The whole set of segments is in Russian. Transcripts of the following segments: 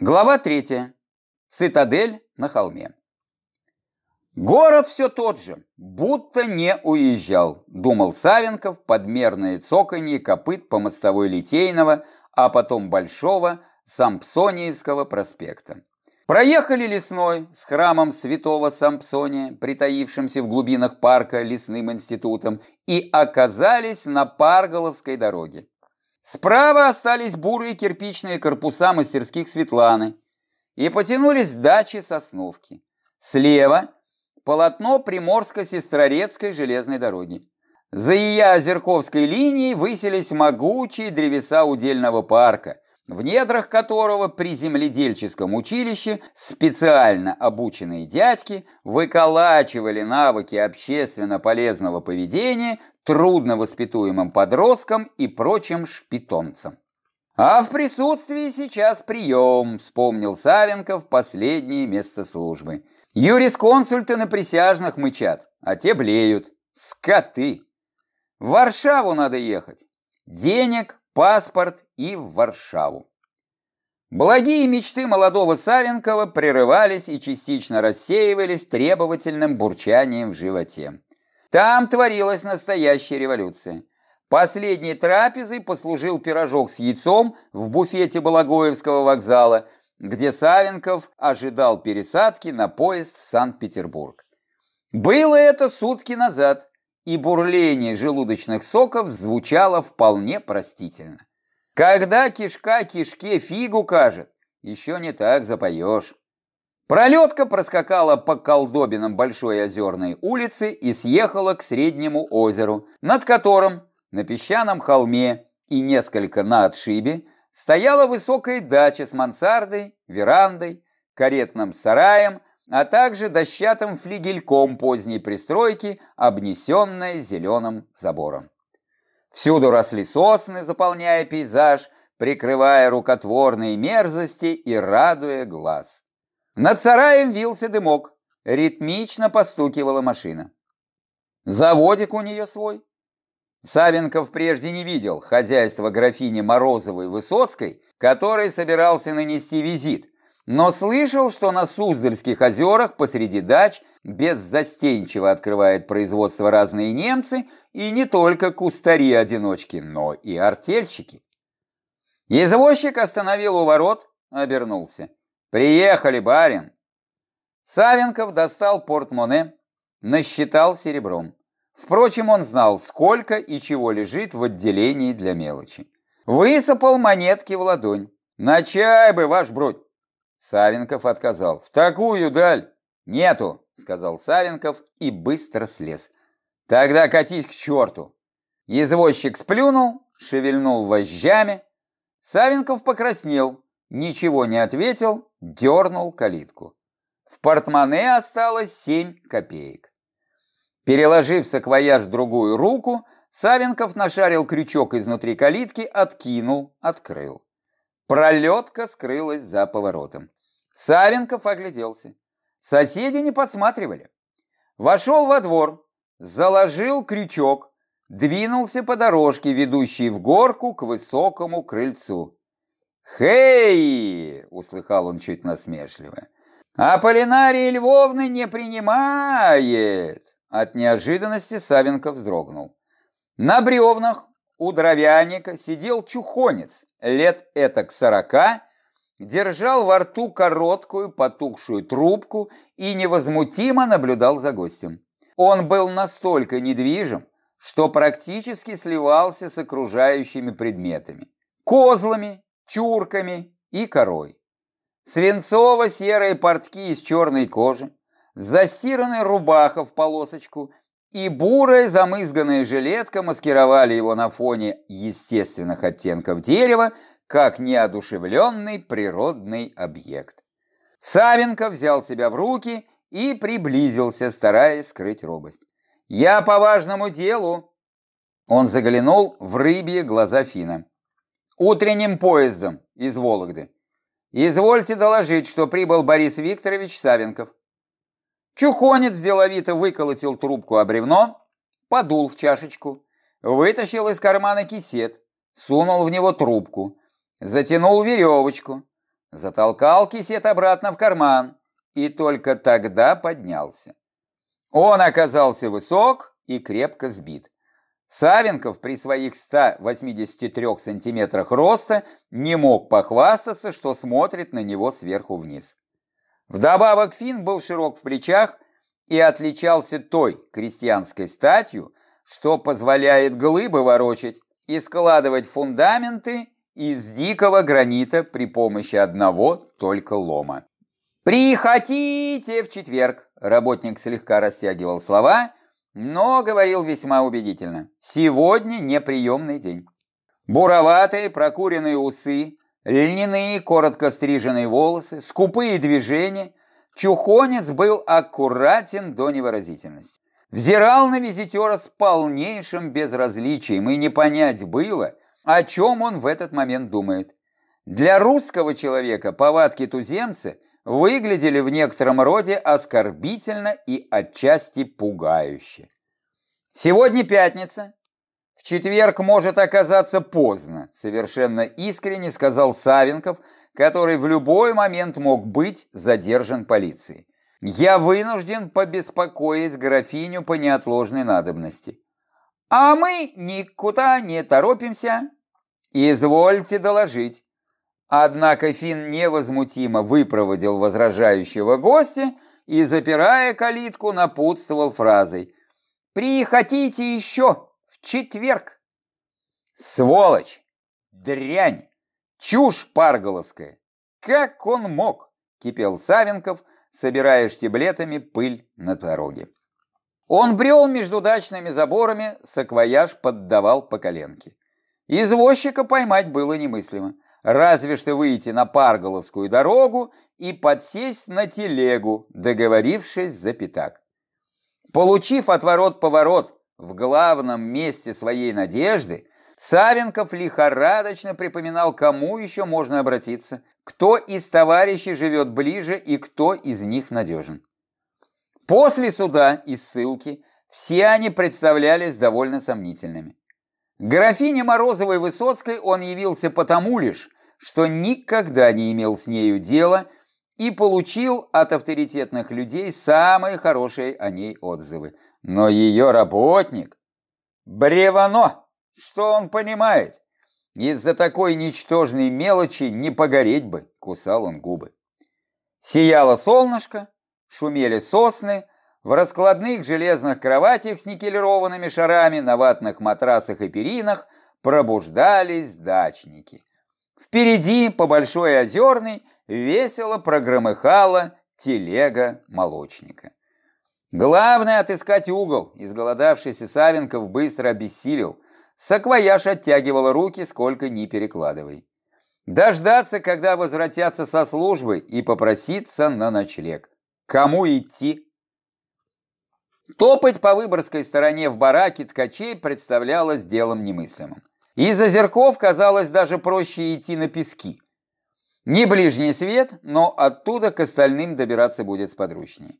Глава третья. Цитадель на холме. Город все тот же, будто не уезжал, думал Савенков подмерное цоканье копыт по мостовой Литейного, а потом Большого Сампсониевского проспекта. Проехали лесной с храмом святого Сампсония, притаившимся в глубинах парка лесным институтом, и оказались на Парголовской дороге. Справа остались бурые кирпичные корпуса мастерских Светланы и потянулись дачи Сосновки. Слева полотно Приморско-Сестрорецкой железной дороги. За ее озерковской линией высились могучие древеса удельного парка, в недрах которого при земледельческом училище специально обученные дядьки выколачивали навыки общественно полезного поведения трудно воспитуемым подросткам и прочим шпитонцам. А в присутствии сейчас прием, вспомнил Савенков последнее место службы. Юрисконсульты на присяжных мычат, а те блеют. Скоты! В Варшаву надо ехать. Денег, паспорт и в Варшаву. Благие мечты молодого Савенкова прерывались и частично рассеивались требовательным бурчанием в животе. Там творилась настоящая революция. Последней трапезой послужил пирожок с яйцом в буфете Балагоевского вокзала, где Савенков ожидал пересадки на поезд в Санкт-Петербург. Было это сутки назад, и бурление желудочных соков звучало вполне простительно. Когда кишка кишке фигу кажет, еще не так запоешь. Пролетка проскакала по колдобинам Большой Озерной улицы и съехала к Среднему озеру, над которым на песчаном холме и несколько на отшибе стояла высокая дача с мансардой, верандой, каретным сараем, а также дощатым флигельком поздней пристройки, обнесенная зеленым забором. Всюду росли сосны, заполняя пейзаж, прикрывая рукотворные мерзости и радуя глаз. Над сараем вился дымок, ритмично постукивала машина. Заводик у нее свой. Савенков прежде не видел хозяйства графини Морозовой-Высоцкой, который собирался нанести визит, но слышал, что на Суздальских озерах посреди дач беззастенчиво открывает производство разные немцы, и не только кустари-одиночки, но и артельщики. Извозчик остановил у ворот, обернулся. «Приехали, барин!» Савенков достал портмоне, насчитал серебром. Впрочем, он знал, сколько и чего лежит в отделении для мелочи. Высыпал монетки в ладонь. «На чай бы, ваш бродь!» Савенков отказал. «В такую даль!» «Нету!» — сказал Савенков и быстро слез. «Тогда катись к черту!» Извозчик сплюнул, шевельнул вожжами. Савенков покраснел, ничего не ответил, дернул калитку. В портмоне осталось семь копеек. Переложив саквояж в другую руку, Савенков нашарил крючок изнутри калитки, откинул, открыл. Пролетка скрылась за поворотом. Савенков огляделся. Соседи не подсматривали. Вошел во двор, заложил крючок, двинулся по дорожке, ведущей в горку к высокому крыльцу. «Хей!» — услыхал он чуть насмешливо. «А Полинария Львовна не принимает!» От неожиданности Савенков вздрогнул. На бревнах у дровяника сидел чухонец, лет этак сорока, держал во рту короткую потухшую трубку и невозмутимо наблюдал за гостем. Он был настолько недвижим, что практически сливался с окружающими предметами. Козлами, чурками и корой. Свинцово-серые портки из черной кожи, застиранная рубаха в полосочку и бурая замызганная жилетка маскировали его на фоне естественных оттенков дерева, как неодушевленный природный объект. Савенко взял себя в руки и приблизился, стараясь скрыть робость. «Я по важному делу!» Он заглянул в рыбье глаза Фина утренним поездом из Вологды. Извольте доложить, что прибыл Борис Викторович Савенков. Чухонец деловито выколотил трубку о бревно, подул в чашечку, вытащил из кармана кисет, сунул в него трубку, затянул веревочку, затолкал кисет обратно в карман и только тогда поднялся. Он оказался высок и крепко сбит. Савенков при своих 183 сантиметрах роста не мог похвастаться, что смотрит на него сверху вниз. Вдобавок Финн был широк в плечах и отличался той крестьянской статью, что позволяет глыбы ворочать и складывать фундаменты из дикого гранита при помощи одного только лома. «Приходите в четверг!» Работник слегка растягивал слова, но говорил весьма убедительно. «Сегодня неприемный день». Буроватые прокуренные усы, льняные коротко стриженные волосы, скупые движения. Чухонец был аккуратен до невыразительности. Взирал на визитера с полнейшим безразличием, и не понять было, о чем он в этот момент думает. Для русского человека повадки туземца – выглядели в некотором роде оскорбительно и отчасти пугающе. Сегодня пятница. Четверг может оказаться поздно, совершенно искренне сказал Савенков, который в любой момент мог быть задержан полицией. Я вынужден побеспокоить графиню по неотложной надобности. А мы никуда не торопимся. Извольте доложить. Однако Финн невозмутимо выпроводил возражающего гостя и, запирая калитку, напутствовал фразой «Приходите еще в четверг!» «Сволочь! Дрянь! Чушь парголовская! Как он мог?» — кипел Савенков, собирая штиблетами пыль на дороге. Он брел между дачными заборами, саквояж поддавал по коленке. Извозчика поймать было немыслимо разве что выйти на Парголовскую дорогу и подсесть на телегу, договорившись за пятак. Получив отворот-поворот в главном месте своей надежды, Савенков лихорадочно припоминал, кому еще можно обратиться, кто из товарищей живет ближе и кто из них надежен. После суда и ссылки все они представлялись довольно сомнительными. Графине Морозовой-Высоцкой он явился потому лишь, что никогда не имел с нею дела и получил от авторитетных людей самые хорошие о ней отзывы. Но ее работник – бревано, что он понимает? Из-за такой ничтожной мелочи не погореть бы, кусал он губы. Сияло солнышко, шумели сосны, в раскладных железных кроватях с никелированными шарами, на ватных матрасах и перинах пробуждались дачники. Впереди, по Большой Озерной, весело прогромыхала телега молочника. Главное отыскать угол, изголодавшийся Савенков быстро обессилел. Саквояж оттягивал руки, сколько ни перекладывай. Дождаться, когда возвратятся со службы, и попроситься на ночлег. Кому идти? Топать по Выборгской стороне в бараке ткачей представлялось делом немыслимым. Из озерков казалось даже проще идти на пески. Не ближний свет, но оттуда к остальным добираться будет сподручнее.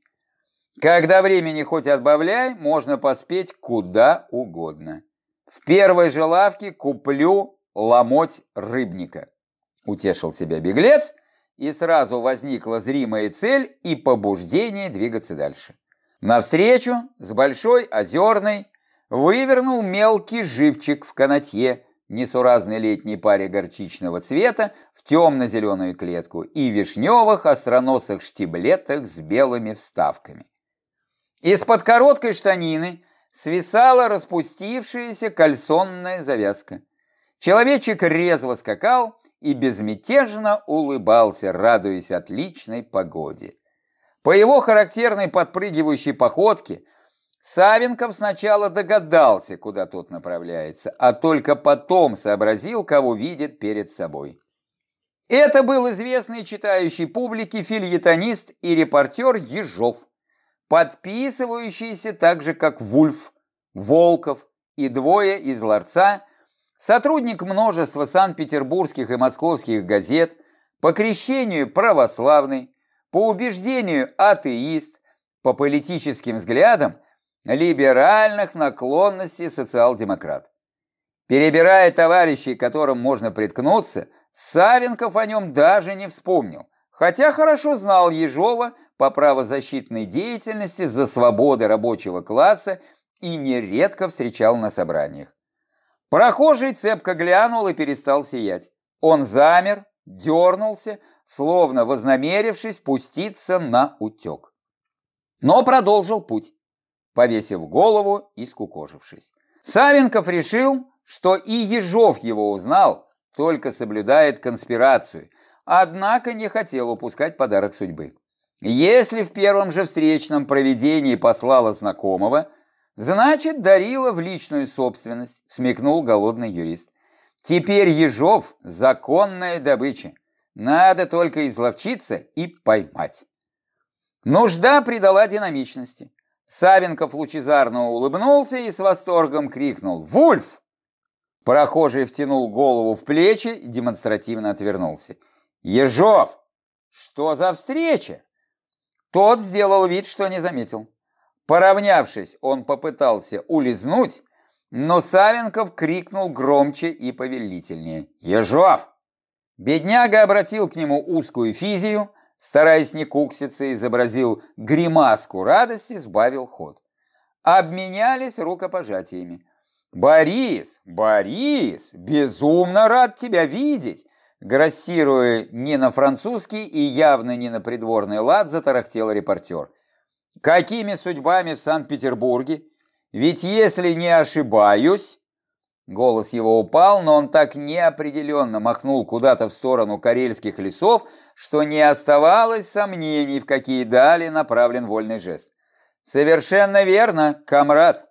Когда времени хоть отбавляй, можно поспеть куда угодно. В первой же лавке куплю ломоть рыбника. Утешил себя беглец, и сразу возникла зримая цель и побуждение двигаться дальше. Навстречу с большой озерной вывернул мелкий живчик в канатье, несуразной летней паре горчичного цвета в темно-зеленую клетку и вишневых остроносых штиблетах с белыми вставками. Из-под короткой штанины свисала распустившаяся кальсонная завязка. Человечек резво скакал и безмятежно улыбался, радуясь отличной погоде. По его характерной подпрыгивающей походке Савенков сначала догадался, куда тот направляется, а только потом сообразил, кого видит перед собой. Это был известный читающий публике фильетонист и репортер Ежов, подписывающийся так же, как Вульф, Волков и двое из ларца, сотрудник множества санкт-петербургских и московских газет, по крещению православный, по убеждению атеист, по политическим взглядам либеральных наклонностей социал-демократ. Перебирая товарищей, которым можно приткнуться, Савенков о нем даже не вспомнил, хотя хорошо знал Ежова по правозащитной деятельности за свободы рабочего класса и нередко встречал на собраниях. Прохожий цепко глянул и перестал сиять. Он замер, дернулся, словно вознамерившись пуститься на утек. Но продолжил путь, повесив голову и скукожившись. Савенков решил, что и Ежов его узнал, только соблюдает конспирацию, однако не хотел упускать подарок судьбы. Если в первом же встречном проведении послала знакомого, значит, дарила в личную собственность, смекнул голодный юрист. Теперь Ежов – законная добыча. Надо только изловчиться и поймать. Нужда придала динамичности. Савенков лучезарно улыбнулся и с восторгом крикнул «Вульф!». Прохожий втянул голову в плечи и демонстративно отвернулся. «Ежов! Что за встреча?» Тот сделал вид, что не заметил. Поравнявшись, он попытался улизнуть, но Савенков крикнул громче и повелительнее. «Ежов!» Бедняга обратил к нему узкую физию, стараясь не кукситься, изобразил гримаску радости, сбавил ход. Обменялись рукопожатиями. «Борис! Борис! Безумно рад тебя видеть!» Грассируя не на французский и явно не на придворный лад, затарахтел репортер. «Какими судьбами в Санкт-Петербурге? Ведь если не ошибаюсь...» Голос его упал, но он так неопределенно махнул куда-то в сторону карельских лесов, что не оставалось сомнений, в какие дали направлен вольный жест. «Совершенно верно, комрад!»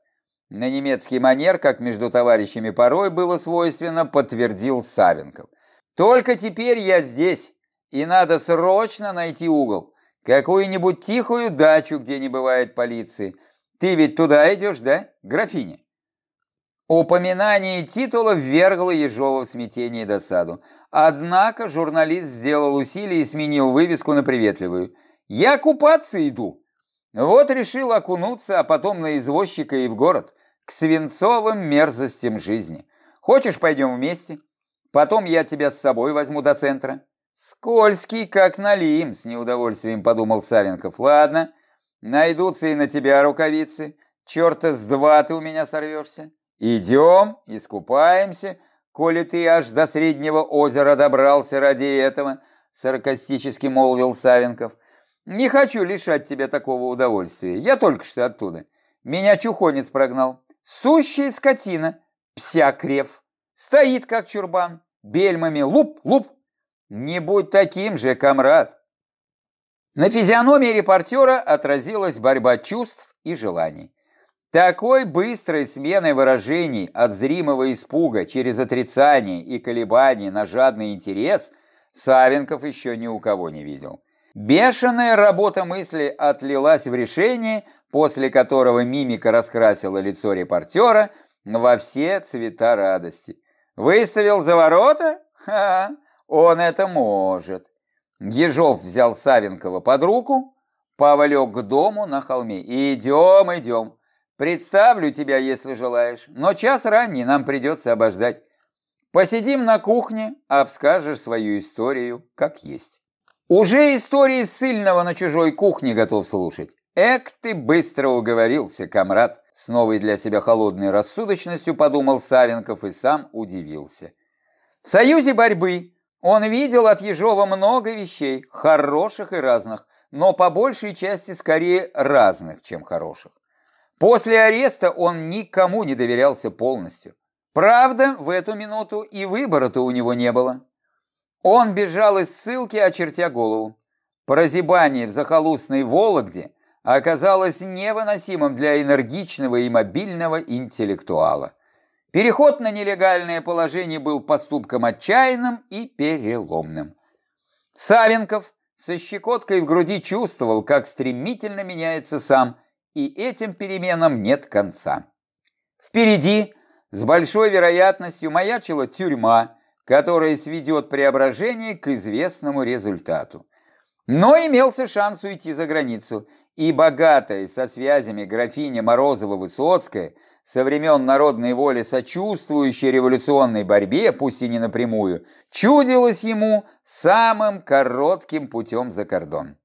На немецкий манер, как между товарищами порой было свойственно, подтвердил Савенков. «Только теперь я здесь, и надо срочно найти угол, какую-нибудь тихую дачу, где не бывает полиции. Ты ведь туда идешь, да, графиня?» Упоминание титула ввергло Ежова в смятение и досаду. Однако журналист сделал усилие и сменил вывеску на приветливую. «Я купаться иду!» Вот решил окунуться, а потом на извозчика и в город к свинцовым мерзостям жизни. Хочешь, пойдем вместе? Потом я тебя с собой возьму до центра. Скользкий, как налим, с неудовольствием подумал Савенков. Ладно, найдутся и на тебя рукавицы. Черта с два ты у меня сорвешься. Идем, искупаемся, коли ты аж до Среднего озера добрался ради этого, саркастически молвил Савенков. Не хочу лишать тебя такого удовольствия. Я только что оттуда. Меня чухонец прогнал. Сущая скотина, псякрев, стоит как чурбан, бельмами луп-луп. Не будь таким же, комрад. На физиономии репортера отразилась борьба чувств и желаний. Такой быстрой сменой выражений от зримого испуга через отрицание и колебания на жадный интерес Савенков еще ни у кого не видел. Бешеная работа мысли отлилась в решение – после которого мимика раскрасила лицо репортера во все цвета радости. Выставил за ворота? Ха, он это может. Ежов взял Савенкова под руку, повлек к дому на холме. Идем, идем. Представлю тебя, если желаешь, но час ранний нам придется обождать. Посидим на кухне, обскажешь свою историю, как есть. Уже истории сильного на чужой кухне готов слушать. «Эк, ты быстро уговорился, комрад!» С новой для себя холодной рассудочностью подумал Савенков и сам удивился. В союзе борьбы он видел от Ежова много вещей, хороших и разных, но по большей части скорее разных, чем хороших. После ареста он никому не доверялся полностью. Правда, в эту минуту и выбора-то у него не было. Он бежал из ссылки, очертя голову. Прозябание в захолустной Вологде – оказалось невыносимым для энергичного и мобильного интеллектуала. Переход на нелегальное положение был поступком отчаянным и переломным. Савенков со щекоткой в груди чувствовал, как стремительно меняется сам, и этим переменам нет конца. Впереди с большой вероятностью маячила тюрьма, которая сведет преображение к известному результату. Но имелся шанс уйти за границу, и богатая со связями графиня Морозова-Высоцкая со времен народной воли сочувствующей революционной борьбе, пусть и не напрямую, чудилось ему самым коротким путем за кордон.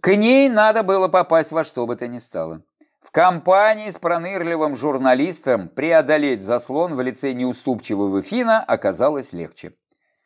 К ней надо было попасть во что бы то ни стало. В компании с пронырливым журналистом преодолеть заслон в лице неуступчивого Фина оказалось легче.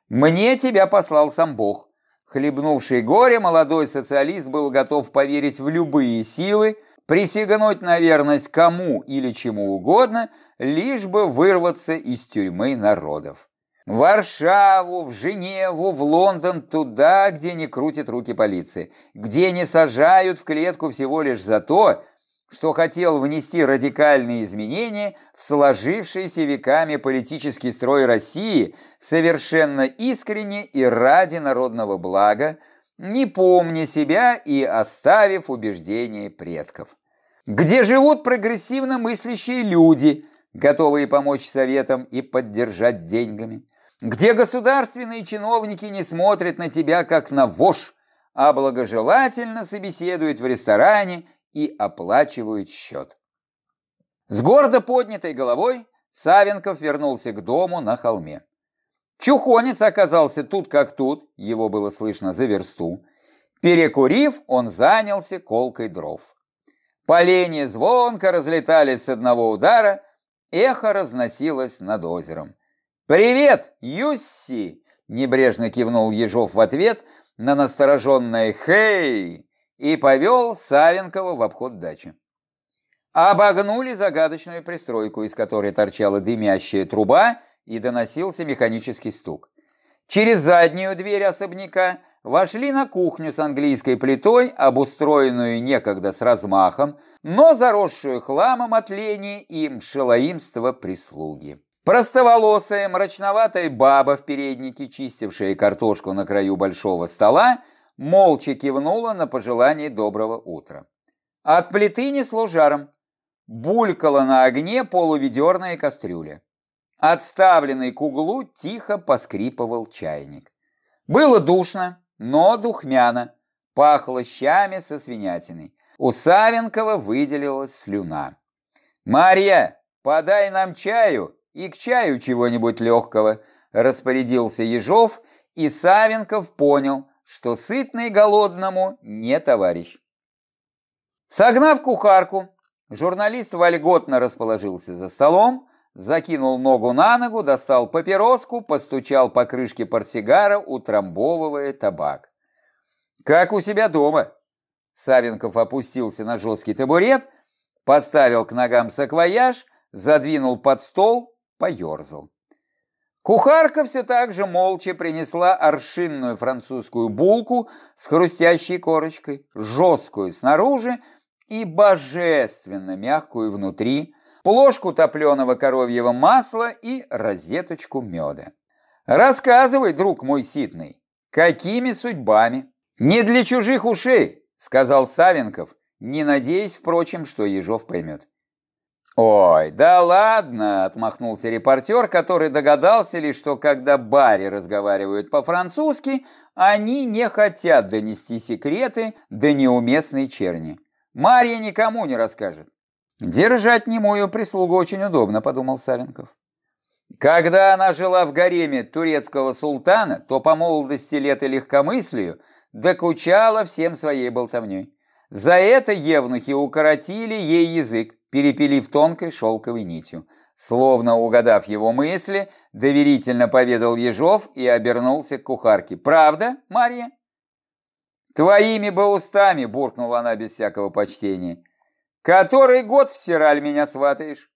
«Мне тебя послал сам Бог». Хлебнувший горе, молодой социалист был готов поверить в любые силы, присягнуть на верность кому или чему угодно, лишь бы вырваться из тюрьмы народов. В Варшаву, в Женеву, в Лондон, туда, где не крутят руки полиции, где не сажают в клетку всего лишь за то, что хотел внести радикальные изменения в сложившийся веками политический строй России совершенно искренне и ради народного блага, не помня себя и оставив убеждения предков. Где живут прогрессивно мыслящие люди, готовые помочь советам и поддержать деньгами. Где государственные чиновники не смотрят на тебя как на вошь, а благожелательно собеседуют в ресторане и оплачивают счет. С гордо поднятой головой Савенков вернулся к дому на холме. Чухонец оказался тут как тут, его было слышно за версту. Перекурив, он занялся колкой дров. Поленья звонко разлетались с одного удара, эхо разносилось над озером. «Привет, Юсси!» – небрежно кивнул Ежов в ответ на настороженное «Хей!» И повел Савенкова в обход дачи. Обогнули загадочную пристройку, из которой торчала дымящая труба и доносился механический стук. Через заднюю дверь особняка вошли на кухню с английской плитой, обустроенную некогда с размахом, но заросшую хламом от лени и мшелоимства прислуги. Простоволосая, мрачноватая баба в переднике, чистившая картошку на краю большого стола, молча кивнула на пожелание доброго утра. От плиты несло жаром. Булькала на огне полуведерная кастрюля. Отставленный к углу тихо поскрипывал чайник. Было душно, но духмяно. Пахло щами со свинятиной. У Савенкова выделилась слюна. «Марья, подай нам чаю и к чаю чего-нибудь легкого», распорядился Ежов, и Савенков понял, что сытный голодному не товарищ. Согнав кухарку, журналист вольготно расположился за столом, закинул ногу на ногу, достал папироску, постучал по крышке портсигара, утрамбовывая табак. «Как у себя дома?» Савенков опустился на жесткий табурет, поставил к ногам саквояж, задвинул под стол, поерзал. Кухарка все так же молча принесла аршинную французскую булку с хрустящей корочкой, жесткую снаружи и божественно мягкую внутри, плошку топленого коровьего масла и розеточку меда. «Рассказывай, друг мой ситный, какими судьбами?» «Не для чужих ушей», — сказал Савенков, не надеясь, впрочем, что Ежов поймет. «Ой, да ладно!» – отмахнулся репортер, который догадался лишь, что когда Барри разговаривают по-французски, они не хотят донести секреты до неуместной черни. Марья никому не расскажет. «Держать немую прислугу очень удобно», – подумал Савенков. Когда она жила в гареме турецкого султана, то по молодости лет и легкомыслию докучала всем своей болтовней. За это евнухи укоротили ей язык, перепилив тонкой шелковой нитью. Словно угадав его мысли, доверительно поведал Ежов и обернулся к кухарке. «Правда, Марья?» «Твоими бы устами!» – буркнула она без всякого почтения. «Который год в Сираль меня сватаешь?»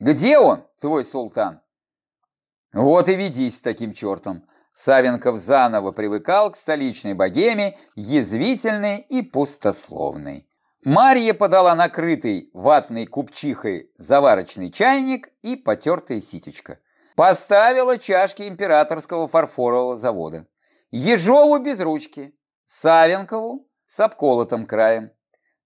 «Где он, твой султан?» «Вот и ведись с таким чертом!» Савенков заново привыкал к столичной богеме, язвительной и пустословной. Марья подала накрытый ватной купчихой заварочный чайник и потертая ситечко. Поставила чашки императорского фарфорового завода. Ежову без ручки, Савенкову с обколотым краем.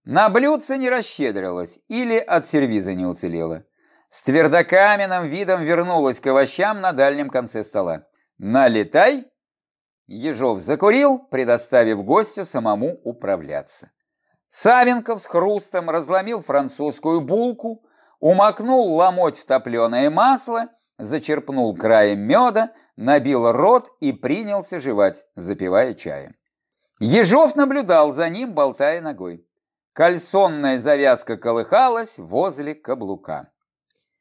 На блюдце не расщедрилась или от сервиза не уцелела. С твердокаменным видом вернулась к овощам на дальнем конце стола. «Налетай!» Ежов закурил, предоставив гостю самому управляться. Савенков с хрустом разломил французскую булку, умокнул ломоть в топленое масло, зачерпнул краем меда, набил рот и принялся жевать, запивая чаем. Ежов наблюдал за ним, болтая ногой. Кальсонная завязка колыхалась возле каблука.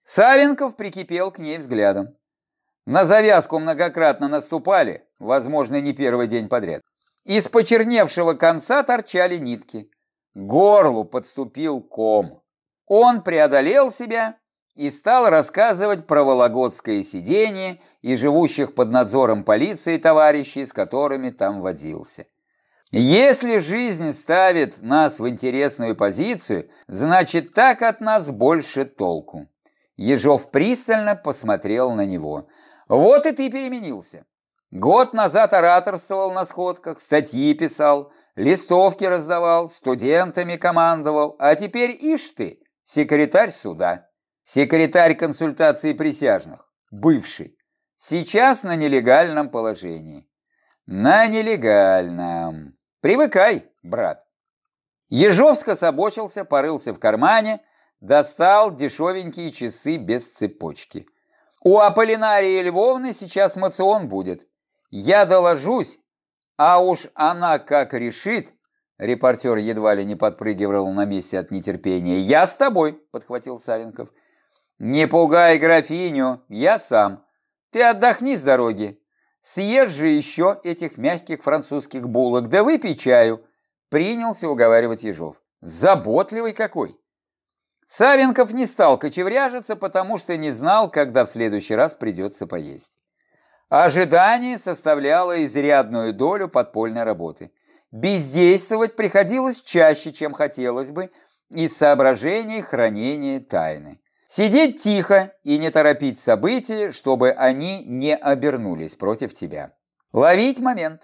Савенков прикипел к ней взглядом. На завязку многократно наступали, возможно, не первый день подряд. Из почерневшего конца торчали нитки. Горлу подступил ком. Он преодолел себя и стал рассказывать про вологодское сидение и живущих под надзором полиции товарищей, с которыми там водился. Если жизнь ставит нас в интересную позицию, значит так от нас больше толку. Ежов пристально посмотрел на него. Вот и ты переменился. Год назад ораторствовал на сходках, статьи писал, листовки раздавал, студентами командовал, а теперь ишь ты, секретарь суда, секретарь консультации присяжных, бывший, сейчас на нелегальном положении. На нелегальном. Привыкай, брат. Ежовско собочился, порылся в кармане, достал дешевенькие часы без цепочки. У Аполлинарии Львовны сейчас мацион будет. Я доложусь, а уж она как решит, репортер едва ли не подпрыгивал на месте от нетерпения. «Я с тобой», — подхватил Савенков. «Не пугай графиню, я сам. Ты отдохни с дороги. Съешь же еще этих мягких французских булок, да выпей чаю», — принялся уговаривать Ежов. «Заботливый какой!» Савенков не стал кочевряжиться, потому что не знал, когда в следующий раз придется поесть. Ожидание составляло изрядную долю подпольной работы. Бездействовать приходилось чаще, чем хотелось бы, из соображений хранения тайны. Сидеть тихо и не торопить события, чтобы они не обернулись против тебя. Ловить момент.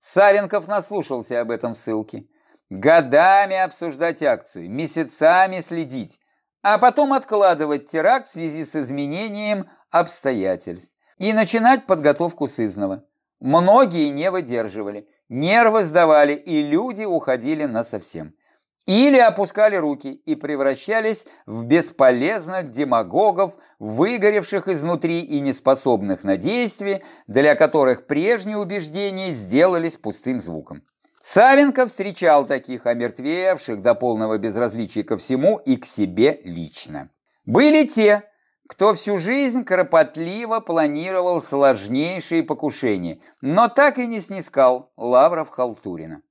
Савенков наслушался об этом в ссылке. Годами обсуждать акцию, месяцами следить, а потом откладывать теракт в связи с изменением обстоятельств и начинать подготовку сызного. Многие не выдерживали, нервы сдавали, и люди уходили на совсем. Или опускали руки и превращались в бесполезных демагогов, выгоревших изнутри и неспособных на действие, для которых прежние убеждения сделались пустым звуком. Савенко встречал таких омертвевших до полного безразличия ко всему и к себе лично. Были те, кто всю жизнь кропотливо планировал сложнейшие покушения, но так и не снискал лавров Халтурина.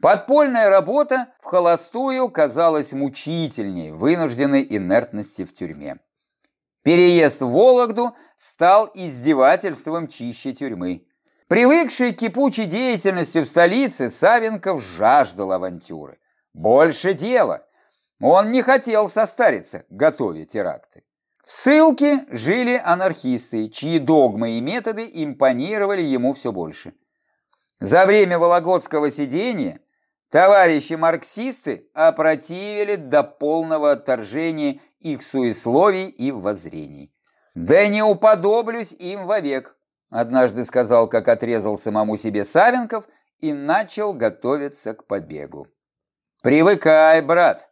Подпольная работа в холостую казалась мучительней вынужденной инертности в тюрьме. Переезд в Вологду стал издевательством чище тюрьмы. Привыкший к кипучей деятельности в столице, Савенков жаждал авантюры. Больше дела. Он не хотел состариться, готовя теракты. В ссылке жили анархисты, чьи догмы и методы импонировали ему все больше. За время Вологодского сидения товарищи марксисты опротивили до полного отторжения их суесловий и воззрений. «Да не уподоблюсь им вовек», Однажды сказал, как отрезал самому себе Савенков и начал готовиться к побегу. «Привыкай, брат!»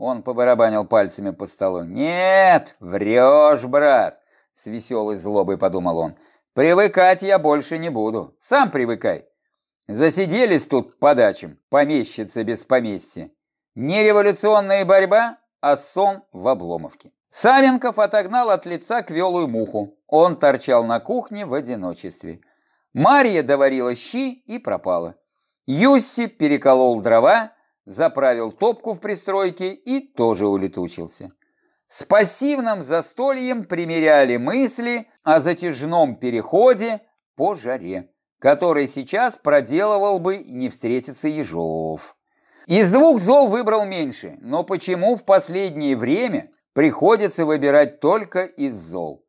Он побарабанил пальцами по столу. «Нет, врешь, брат!» С веселой злобой подумал он. «Привыкать я больше не буду. Сам привыкай. Засиделись тут по дачам, помещицы без поместья. Не революционная борьба, а сон в обломовке». Савенков отогнал от лица квелую муху. Он торчал на кухне в одиночестве. Марья доварила щи и пропала. Юсси переколол дрова, заправил топку в пристройке и тоже улетучился. С пассивным застольем примеряли мысли о затяжном переходе по жаре, который сейчас проделывал бы не встретиться Ежов. Из двух зол выбрал меньше, но почему в последнее время приходится выбирать только из зол.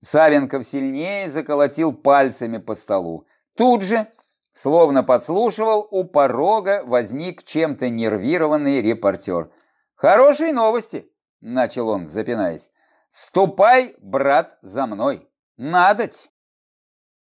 Савенков сильнее заколотил пальцами по столу. Тут же, словно подслушивал, у порога возник чем-то нервированный репортер. «Хорошие новости!» – начал он, запинаясь. «Ступай, брат, за мной! Надоть!»